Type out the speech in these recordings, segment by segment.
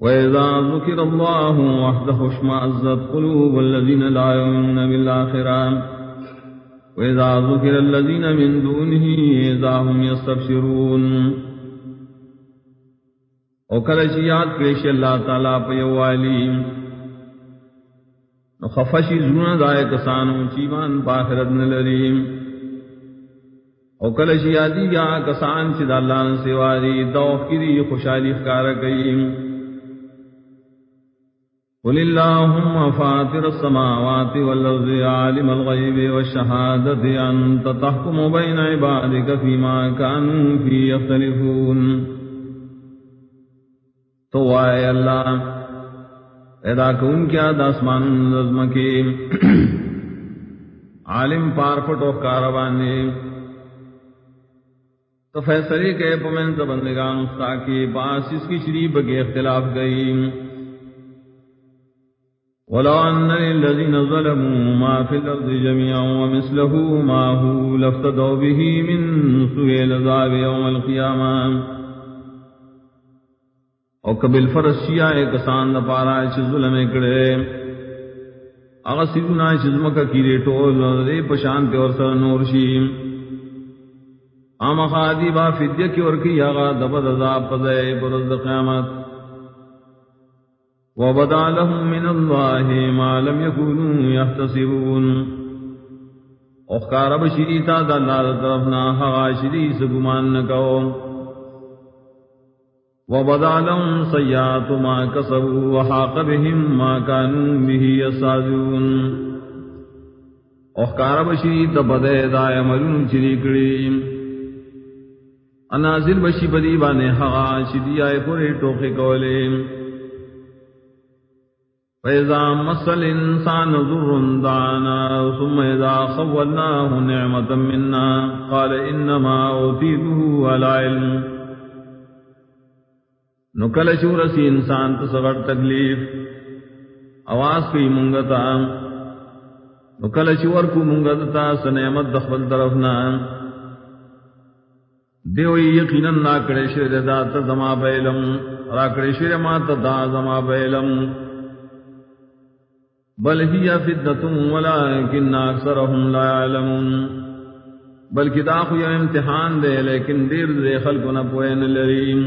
وإذا ذكر الله وحده اشمأزت قلوب الذين لا يؤمنون بالآخرة. وإذا ذكر الذين من دونه إذا هم يستبشرون. وكل شيئات كريش الله تعالى بيوالي نخفشي زونا دائے کسانو چیمان باخرت نلریم او کل شیادی یا کسان چی دا اللہ سواری دوخ کری خوشحالی خکار کئیم قل اللهم فاطر السماوات والأرض عالم الغيب والشهادة أنت تحكم بين عبادك فيما كانوا فيه يختلفون تو آئے اللہ، پیدا کون کیا داسمان نظم کے عالم پار پٹو کاروانے تو فیصلے کے پمن بندگان استا کی پاس اس کی شریف کے اختلاف گئی۔ ولو أن للذين ظلموا ما في الأرض جميعا ومثله ما هو لافتدوا به من سوء العذاب يوم القيامة. او کبل فرشیا ایک سان پارا چ ظلم کڑے اغا سیدنا چزمک کیرے ٹول دے پشانت اور سر نور شیم آم خادی با فدیہ کی اور کی اغا دبد عذاب پدے برز قیامت. وبدا لهم من الله ما لم يكونوا يحتسبون. اخکار بشریتا دا اللہ طرفنا حغا شری سگمان نکو. وبدا لهم سیات ما کسبوا وحاق بهم ما كانوا به يسادون اخکار بشریتا بدے دا عملون چری کری. انازل بشی بدی بانے حغا شری آئے پورے ٹوکے کولیم فإذا مس الإنسان ضر دعانا ثم إذا خولناه نعمة منا قال إنما أوتيته على علم نکل شورسی انسان تصغر تکلیف۔ آواز کی منگتا نکل شور کو منگتا سنعمت دخل طرفنا دیوئی یقینا ناکڑے شر دا تزما بیلم راکڑے شر ما تدا زما بیلم بل ہی فدتم ولكن اکثرهم لا يعلمون. بلکہ دا خو یہ امتحان دے، لیکن دیر دے خلق نہ پوین لریم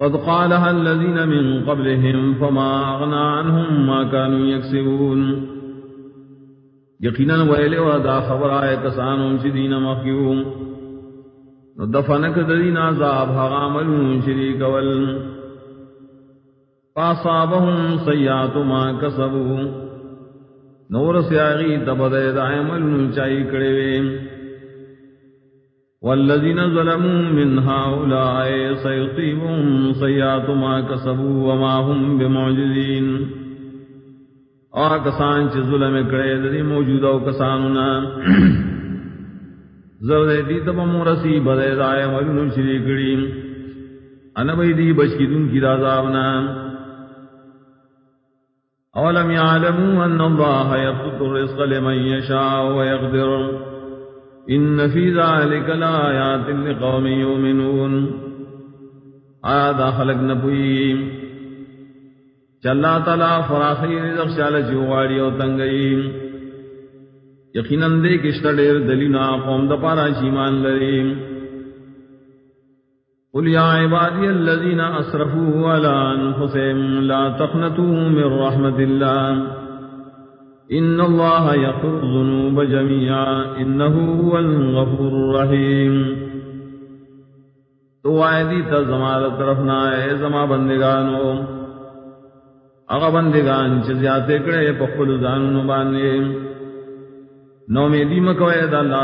قد قالها الذين من قبلهم فما اغنى عنهم ما كانوا يكسبون. یقینا ویلے و دا خبر آئے کسانوں شدین مخیوم. دفنک دین عذاب حغامل شریک والم فاصابهم سیات ما کسبو نور سیاغی تبدے دائمل نچائی کڑے وے. والذین ظلموا من هؤلاء سيصيبهم سيئات ما كسبوا وما هم بمعجزين اور کسان چ ظلم کڑے دی موجودہ کساننا زرد دی تب مرسی بدے دائے مجنون کڑی. انبی دی بچکی دن کی رازابنا اولم يعلموا ان الله يبسط الرزق لمن يشاء ويقدر ان في ذلك لايات لقوم يؤمنون آیا خلق نبوی چلا تلا فراخی رزق شال جواری او تنگئی یقیناً دے کشت دیر دلینا قوم دپارا شیمان لریم قل يا عبادي الذين أسرفوا على أنفسهم لا تقنطوا من رحمة الله. إن الله يغفر الذنوب جميعا. إنه هو الغفور الرحيم. تو آئے تا زمان طرفنا اے زمان بندگانو. اغا بندگان چھ زیادے کڑے پخل زانو بانے نو میں دیمک وید اللہ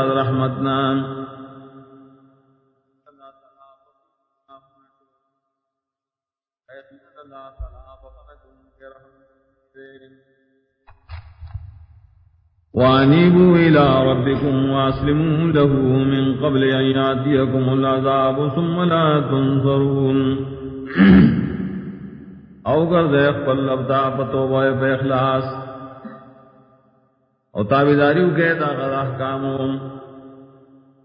رحمتنا وانيبوا إلى ربكم واسلموا له من قبل أن يأتيكم العذاب ثم لا تنصرون او گرد اخفل لبتا پتوبہ پہ اخلاص او تابداریو کے دا غد احکاموں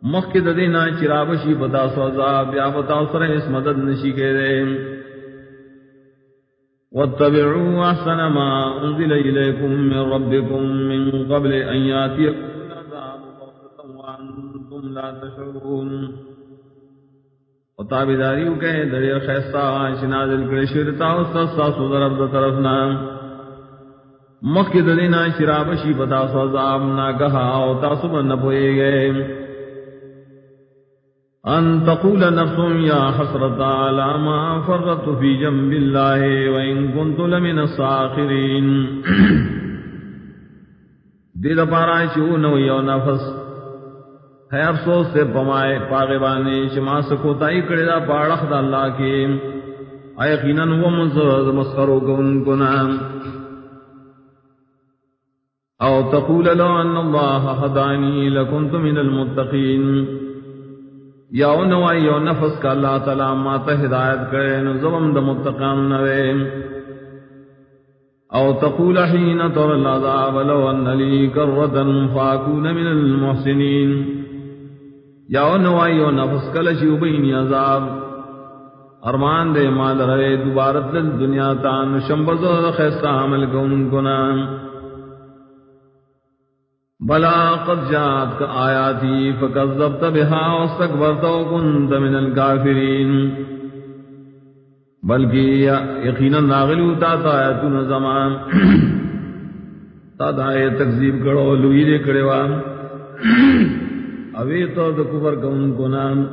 مخد دینا چرابشی بتا سو عذاب یا بتا سر اس مدد نشی کے دے واتبعوا احسن ما انزل اليكم من ربكم من قبل ان ياتيكم العذاب بغتة وانتم لا تشعرون. وتابداریو کہ دریا خیستا شنازل کرے شرطا استاسا سو رب طرفنا. مخد دینا چرابشی بتا سو عذاب نہ کہا او تاسو نہ پوئے گئے. ان تقول نفس يا حسرة على ما فرطت في جنب الله وإن كنت لمن الساخرين دل پارا چو نو یو نفس ہے افسوس سے پمائے پاغے بانے شما سکو تائی کڑے دا پاڑخ دا اللہ کے۔ آئے یقیناً وہ مزرد مسخرو کن کنا او تقول لو ان اللہ حدانی لکنت من المتقین۔ یا نوائی یو نفس کا اللہ تعالی ما ہدایت کرے، نو زبم دا متقان نوے او تقول حین تر العذاب لو ان لی کرتا فاکون من المحسنین۔ یا نوائی یو نفس کا لشیو بین عذاب۔ ارمان دے مال رہے دوبارت دنیا تان شمبزو خیستہ عمل کن کنام بلا قد جات آیاتی فکذبت بها واستكبرت وكنت من الكافرين بلکہ یقینا ناغل ہوتا تا آیاتون زمان تا دا آیت تکذیب کرو، لوئی دے کڑے وان، اوی تو دا کفر کون کو نام